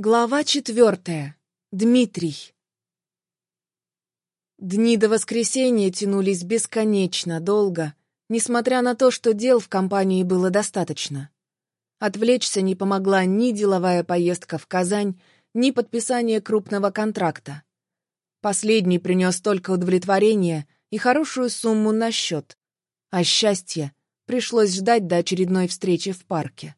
Глава четвертая. Дмитрий. Дни до воскресенья тянулись бесконечно долго, несмотря на то, что дел в компании было достаточно. Отвлечься не помогла ни деловая поездка в Казань, ни подписание крупного контракта. Последний принес только удовлетворение и хорошую сумму на счет, а счастье пришлось ждать до очередной встречи в парке.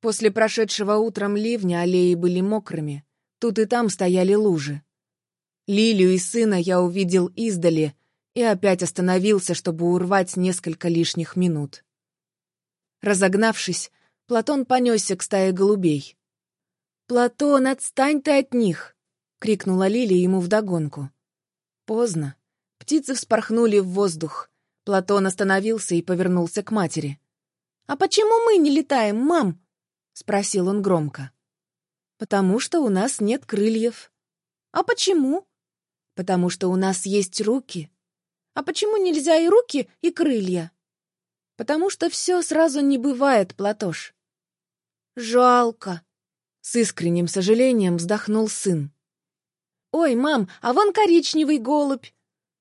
После прошедшего утром ливня аллеи были мокрыми, тут и там стояли лужи. Лилию и сына я увидел издали и опять остановился, чтобы урвать несколько лишних минут. Разогнавшись, Платон понесся к стае голубей. «Платон, отстань ты от них!» — крикнула Лилия ему вдогонку. Поздно. Птицы вспорхнули в воздух. Платон остановился и повернулся к матери. «А почему мы не летаем, мам?» — спросил он громко. «Потому что у нас нет крыльев». «А почему?» «Потому что у нас есть руки». «А почему нельзя и руки, и крылья?» «Потому что все сразу не бывает, Платош». «Жалко», — с искренним сожалением вздохнул сын. «Ой, мам, а вон коричневый голубь!»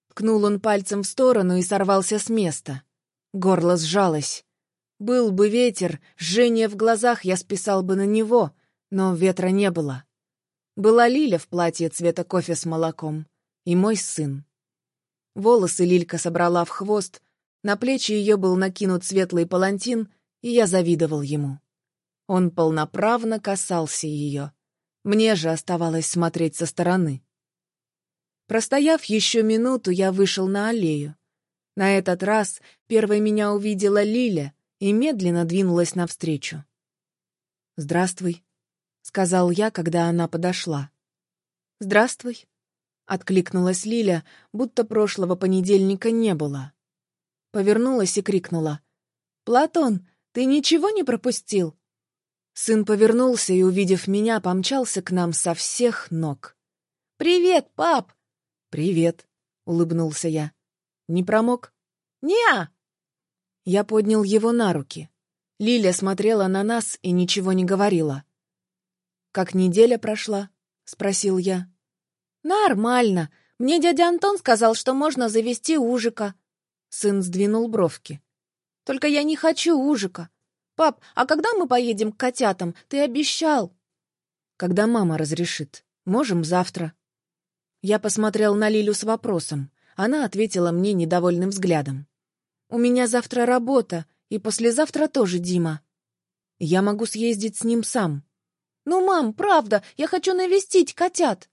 Ткнул он пальцем в сторону и сорвался с места. Горло сжалось. Был бы ветер, жжение в глазах я списал бы на него, но ветра не было. Была Лиля в платье цвета кофе с молоком и мой сын. Волосы Лилька собрала в хвост, на плечи ее был накинут светлый палантин, и я завидовал ему. Он полноправно касался ее. Мне же оставалось смотреть со стороны. Простояв еще минуту, я вышел на аллею. На этот раз первой меня увидела Лиля, и медленно двинулась навстречу. «Здравствуй», — сказал я, когда она подошла. «Здравствуй», — откликнулась Лиля, будто прошлого понедельника не было. Повернулась и крикнула. «Платон, ты ничего не пропустил?» Сын повернулся и, увидев меня, помчался к нам со всех ног. «Привет, пап!» «Привет», — улыбнулся я. «Не промок?» «Не-а!» Я поднял его на руки. Лиля смотрела на нас и ничего не говорила. «Как неделя прошла?» — спросил я. «Нормально. Мне дядя Антон сказал, что можно завести ужика». Сын сдвинул бровки. «Только я не хочу ужика. Пап, а когда мы поедем к котятам? Ты обещал». «Когда мама разрешит. Можем завтра». Я посмотрел на Лилю с вопросом. Она ответила мне недовольным взглядом. У меня завтра работа, и послезавтра тоже Дима. Я могу съездить с ним сам. Ну, мам, правда, я хочу навестить котят.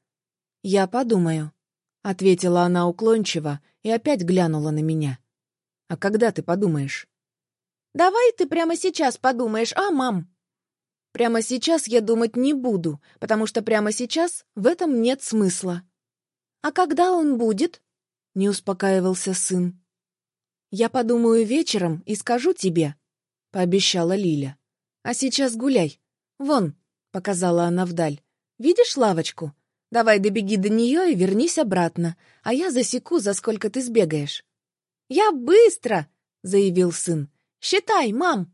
Я подумаю, — ответила она уклончиво и опять глянула на меня. А когда ты подумаешь? Давай ты прямо сейчас подумаешь, а, мам? Прямо сейчас я думать не буду, потому что прямо сейчас в этом нет смысла. А когда он будет? Не успокаивался сын. «Я подумаю вечером и скажу тебе», — пообещала Лиля. «А сейчас гуляй. Вон», — показала она вдаль. «Видишь лавочку? Давай добеги до нее и вернись обратно, а я засеку, за сколько ты сбегаешь». «Я быстро!» — заявил сын. «Считай, мам!»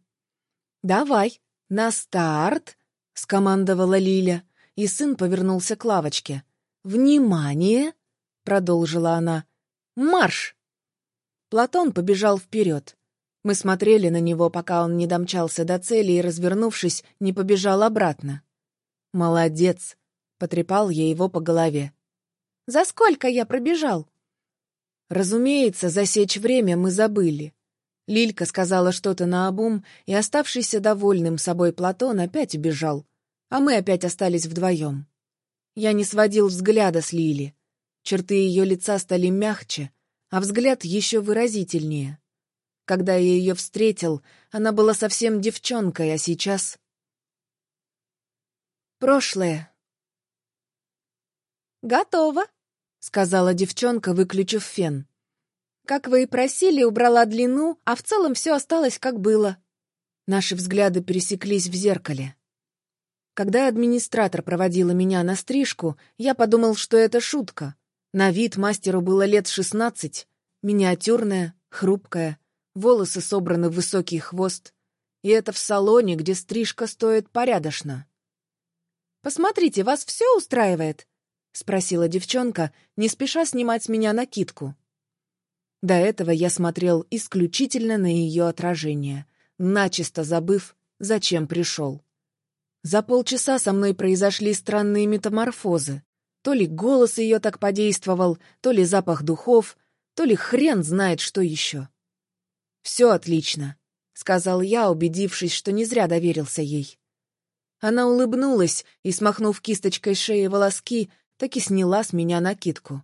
«Давай, на старт!» — скомандовала Лиля, и сын повернулся к лавочке. «Внимание!» — продолжила она. «Марш!» Платон побежал вперед. Мы смотрели на него, пока он не домчался до цели и, развернувшись, не побежал обратно. «Молодец!» — потрепал я его по голове. «За сколько я пробежал?» Разумеется, засечь время мы забыли. Лилька сказала что-то наобум, и оставшийся довольным собой Платон опять убежал, а мы опять остались вдвоем. Я не сводил взгляда с Лили. Черты ее лица стали мягче, а взгляд еще выразительнее. Когда я ее встретил, она была совсем девчонкой, а сейчас... Прошлое. «Готово», — сказала девчонка, выключив фен. «Как вы и просили, убрала длину, а в целом все осталось, как было». Наши взгляды пересеклись в зеркале. Когда администратор проводила меня на стрижку, я подумал, что это шутка. На вид мастеру было лет шестнадцать, миниатюрная, хрупкая, волосы собраны в высокий хвост. И это в салоне, где стрижка стоит порядочно. Посмотрите, вас все устраивает?» — спросила девчонка, не спеша снимать с меня накидку. До этого я смотрел исключительно на ее отражение, начисто забыв, зачем пришел. За полчаса со мной произошли странные метаморфозы. То ли голос ее так подействовал, то ли запах духов, то ли хрен знает, что еще. «Все отлично», — сказал я, убедившись, что не зря доверился ей. Она улыбнулась и, смахнув кисточкой шеи волоски, так и сняла с меня накидку.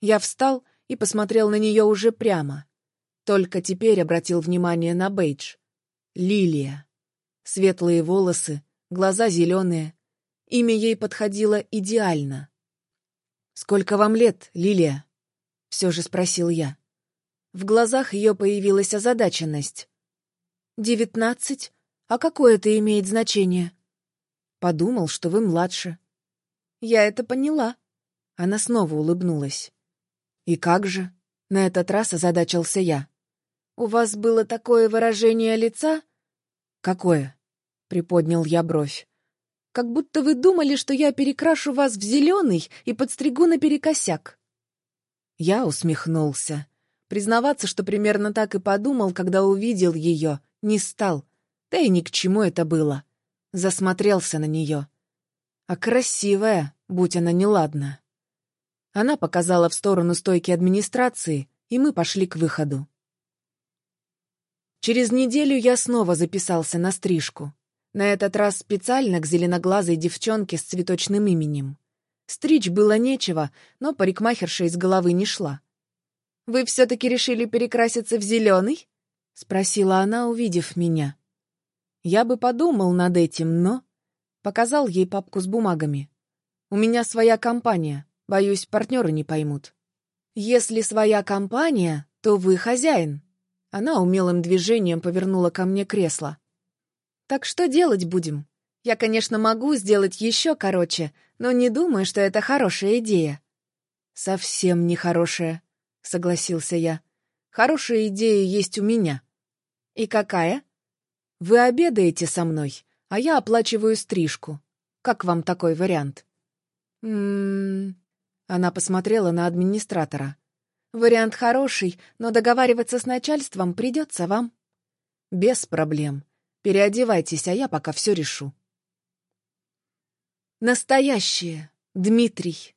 Я встал и посмотрел на нее уже прямо. Только теперь обратил внимание на бейдж. Лилия. Светлые волосы, глаза зеленые. Имя ей подходило идеально. «Сколько вам лет, Лилия?» — все же спросил я. В глазах ее появилась озадаченность. «Девятнадцать? А какое это имеет значение?» «Подумал, что вы младше». «Я это поняла». Она снова улыбнулась. «И как же?» — на этот раз озадачился я. «У вас было такое выражение лица?» «Какое?» — приподнял я бровь. «Как будто вы думали, что я перекрашу вас в зеленый и подстригу наперекосяк». Я усмехнулся. Признаваться, что примерно так и подумал, когда увидел ее, не стал. Да и ни к чему это было. Засмотрелся на нее. А красивая, будь она неладна. Она показала в сторону стойки администрации, и мы пошли к выходу. Через неделю я снова записался на стрижку. На этот раз специально к зеленоглазой девчонке с цветочным именем. Стричь было нечего, но парикмахерша из головы не шла. «Вы все-таки решили перекраситься в зеленый?» — спросила она, увидев меня. Я бы подумал над этим, но... Показал ей папку с бумагами. «У меня своя компания. Боюсь, партнеры не поймут». «Если своя компания, то вы хозяин». Она умелым движением повернула ко мне кресло. «Так что делать будем? Я, конечно, могу сделать еще короче, но не думаю, что это хорошая идея». «Совсем не хорошая», — согласился я. «Хорошая идея есть у меня». «И какая?» «Вы обедаете со мной, а я оплачиваю стрижку. Как вам такой вариант?» «М-м-м...» Она посмотрела на администратора. «Вариант хороший, но договариваться с начальством придется вам». «Без проблем. Переодевайтесь, а я пока все решу». Настоящее. Дмитрий.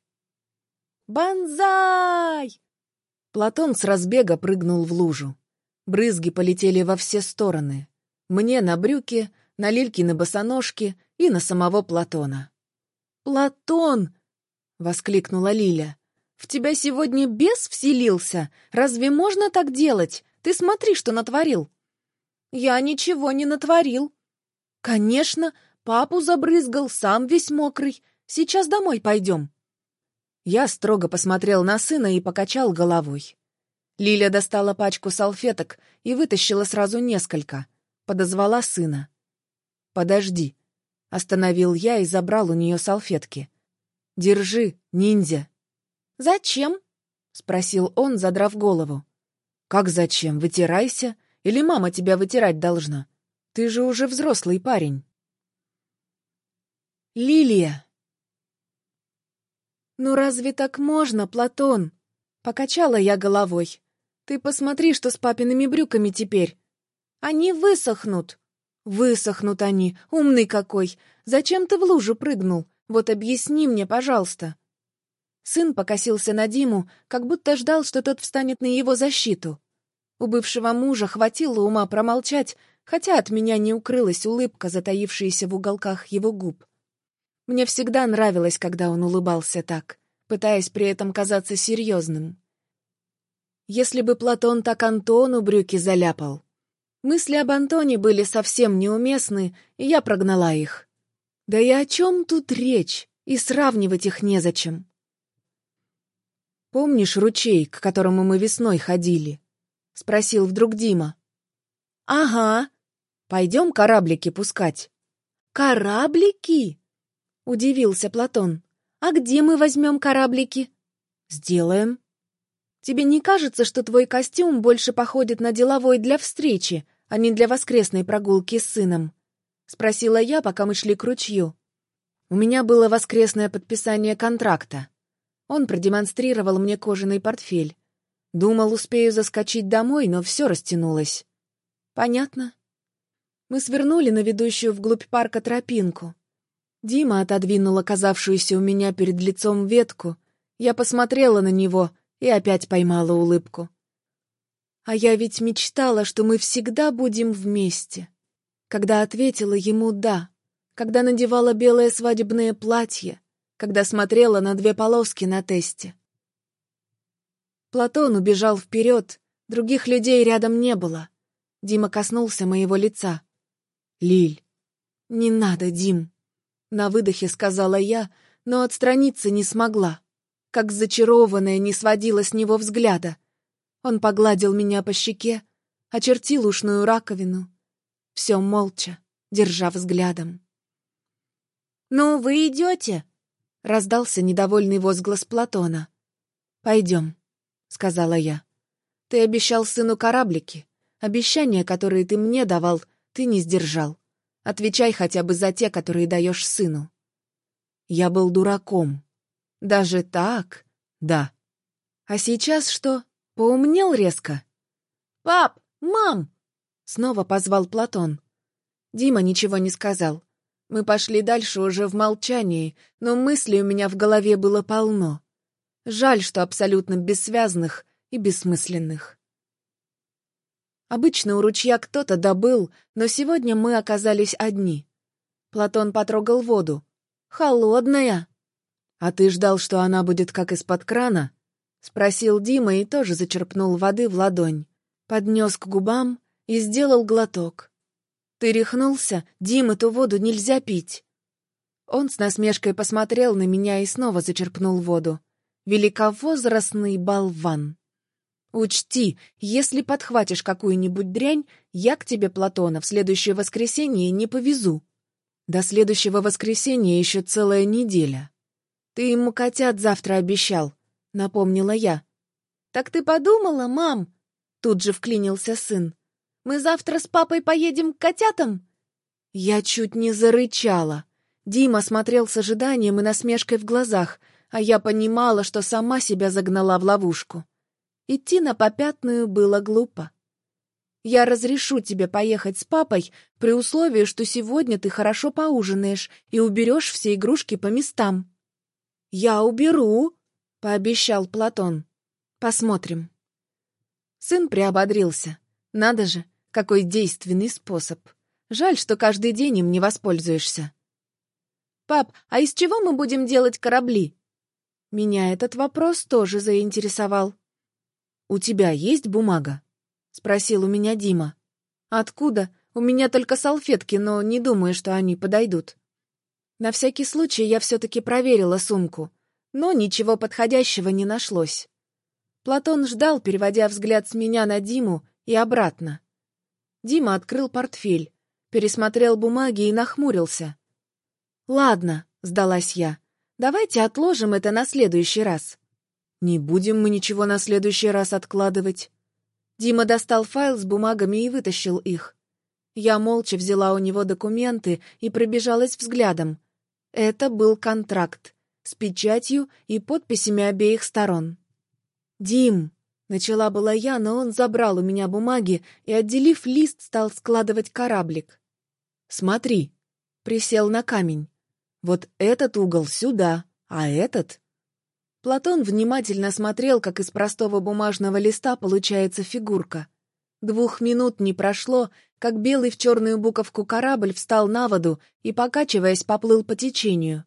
«Бонзай!» Платон с разбега прыгнул в лужу. Брызги полетели во все стороны. Мне на брюки, на Лильки на босоножки и на самого Платона. «Платон!» — воскликнула Лиля. «В тебя сегодня бес вселился? Разве можно так делать? Ты смотри, что натворил!» «Я ничего не натворил!» «Конечно, папу забрызгал, сам весь мокрый. Сейчас домой пойдем!» Я строго посмотрел на сына и покачал головой. Лиля достала пачку салфеток и вытащила сразу несколько. Подозвала сына. «Подожди!» Остановил я и забрал у нее салфетки. «Держи, ниндзя!» «Зачем?» — спросил он, задрав голову. «Как зачем? Вытирайся. Или мама тебя вытирать должна? Ты же уже взрослый парень». «Лилия!» «Ну разве так можно, Платон?» Покачала я головой. «Ты посмотри, что с папиными брюками теперь. Они высохнут». «Высохнут они, умный какой! Зачем ты в лужу прыгнул? Вот объясни мне, пожалуйста». Сын покосился на Диму, как будто ждал, что тот встанет на его защиту. У бывшего мужа хватило ума промолчать, хотя от меня не укрылась улыбка, затаившаяся в уголках его губ. Мне всегда нравилось, когда он улыбался так, пытаясь при этом казаться серьезным. Если бы Платон так Антону брюки заляпал. Мысли об Антоне были совсем неуместны, и я прогнала их. Да и о чем тут речь? И сравнивать их незачем. «Помнишь ручей, к которому мы весной ходили?» — спросил вдруг Дима. «Ага. Пойдем кораблики пускать». «Кораблики?» — удивился Платон. «А где мы возьмем кораблики?» «Сделаем». «Тебе не кажется, что твой костюм больше походит на деловой для встречи, а не для воскресной прогулки с сыном?» — спросила я, пока мы шли к ручью. У меня было воскресное подписание контракта. Он продемонстрировал мне кожаный портфель. Думал, успею заскочить домой, но все растянулось. Понятно. Мы свернули на ведущую вглубь парка тропинку. Дима отодвинул оказавшуюся у меня перед лицом ветку. Я посмотрела на него и опять поймала улыбку. А я ведь мечтала, что мы всегда будем вместе. Когда ответила ему «да», когда надевала белое свадебное платье, когда смотрела на две полоски на тесте. Платон убежал вперед, других людей рядом не было. Дима коснулся моего лица. «Лиль!» «Не надо, Дим!» На выдохе сказала я, но отстраниться не смогла. Как зачарованная не сводила с него взгляда. Он погладил меня по щеке, очертил ушную раковину. Все молча, держа взглядом. «Ну, вы идете?» — раздался недовольный возглас Платона. «Пойдем», — сказала я. «Ты обещал сыну кораблики. Обещания, которые ты мне давал, ты не сдержал. Отвечай хотя бы за те, которые даешь сыну». Я был дураком. Даже так? Да. А сейчас что, поумнел резко? «Пап! Мам!» — снова позвал Платон. Дима ничего не сказал. Мы пошли дальше уже в молчании, но мыслей у меня в голове было полно. Жаль, что абсолютно бессвязных и бессмысленных. Обычно у ручья кто-то добыл, но сегодня мы оказались одни. Платон потрогал воду. «Холодная!» «А ты ждал, что она будет как из-под крана?» — спросил Дима и тоже зачерпнул воды в ладонь. Поднес к губам и сделал глоток. «Ты рехнулся? Дим, эту воду нельзя пить!» Он с насмешкой посмотрел на меня и снова зачерпнул воду. Великовозрастный болван. «Учти, если подхватишь какую-нибудь дрянь, я к тебе, Платона, в следующее воскресенье не повезу. До следующего воскресенья еще целая неделя. Ты ему котят завтра обещал», — напомнила я. «Так ты подумала, мам?» Тут же вклинился сын. Мы завтра с папой поедем к котятам?» Я чуть не зарычала. Дима смотрел с ожиданием и насмешкой в глазах, а я понимала, что сама себя загнала в ловушку. Идти на попятную было глупо. «Я разрешу тебе поехать с папой при условии, что сегодня ты хорошо поужинаешь и уберешь все игрушки по местам». «Я уберу», — пообещал Платон. «Посмотрим». Сын приободрился. Надо же, какой действенный способ. Жаль, что каждый день им не воспользуешься. «Пап, а из чего мы будем делать корабли?» Меня этот вопрос тоже заинтересовал. «У тебя есть бумага?» — спросил у меня Дима. «Откуда? У меня только салфетки, но не думаю, что они подойдут». На всякий случай я все-таки проверила сумку, но ничего подходящего не нашлось. Платон ждал, переводя взгляд с меня на Диму и обратно. Дима открыл портфель, пересмотрел бумаги и нахмурился. «Ладно», — сдалась я, — «давайте отложим это на следующий раз». «Не будем мы ничего на следующий раз откладывать». Дима достал файл с бумагами и вытащил их. Я молча взяла у него документы и пробежалась взглядом. Это был контракт с печатью и подписями обеих сторон. «Дим!» Начала была я, но он забрал у меня бумаги и, отделив лист, стал складывать кораблик. «Смотри!» — присел на камень. «Вот этот угол сюда, а этот...» Платон внимательно смотрел, как из простого бумажного листа получается фигурка. Двух минут не прошло, как белый в черную буковку корабль встал на воду и, покачиваясь, поплыл по течению.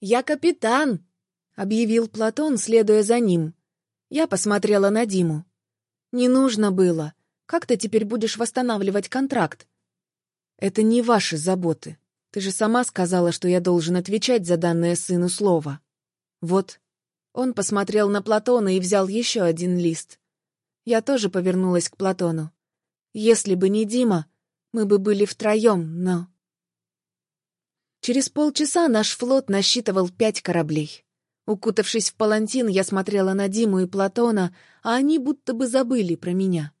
«Я капитан!» — объявил Платон, следуя за ним. Я посмотрела на Диму. «Не нужно было. Как ты теперь будешь восстанавливать контракт?» «Это не ваши заботы. Ты же сама сказала, что я должен отвечать за данное сыну слово. Вот». Он посмотрел на Платона и взял еще один лист. Я тоже повернулась к Платону. Если бы не Дима, мы бы были втроем, но... Через полчаса наш флот насчитывал пять кораблей. Укутавшись в палантин, я смотрела на Диму и Платона, а они будто бы забыли про меня.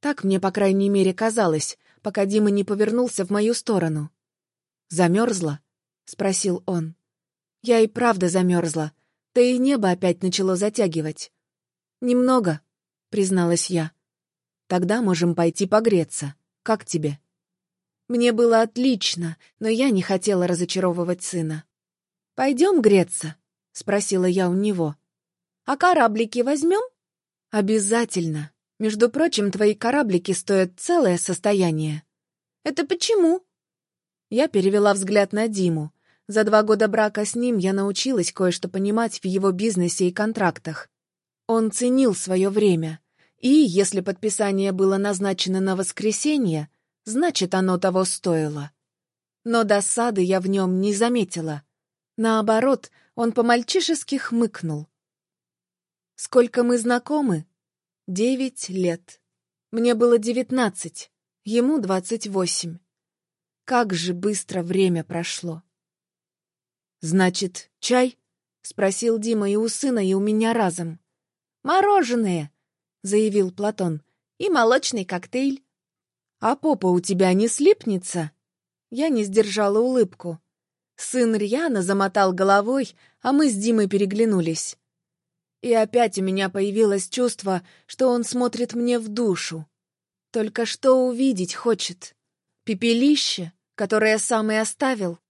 Так мне, по крайней мере, казалось, пока Дима не повернулся в мою сторону. «Замерзла?» — спросил он. Я и правда замерзла, да и небо опять начало затягивать. «Немного», — призналась я. «Тогда можем пойти погреться. Как тебе?» Мне было отлично, но я не хотела разочаровывать сына. «Пойдем греться?» — спросила я у него. «А кораблики возьмем?» «Обязательно. Между прочим, твои кораблики стоят целое состояние». «Это почему?» Я перевела взгляд на Диму. За два года брака с ним я научилась кое-что понимать в его бизнесе и контрактах. Он ценил свое время. И, если подписание было назначено на воскресенье, значит, оно того стоило. Но досады я в нем не заметила. Наоборот, он по-мальчишески хмыкнул. «Сколько мы знакомы?» «Девять лет. Мне было девятнадцать, ему двадцать восемь. Как же быстро время прошло!» «Значит, чай?» — спросил Дима и у сына, и у меня разом. «Мороженое!» — заявил Платон. «И молочный коктейль». «А попа у тебя не слипнется?» Я не сдержала улыбку. Сын рьяно замотал головой, а мы с Димой переглянулись. И опять у меня появилось чувство, что он смотрит мне в душу. Только что увидеть хочет? Пепелище, которое сам и оставил?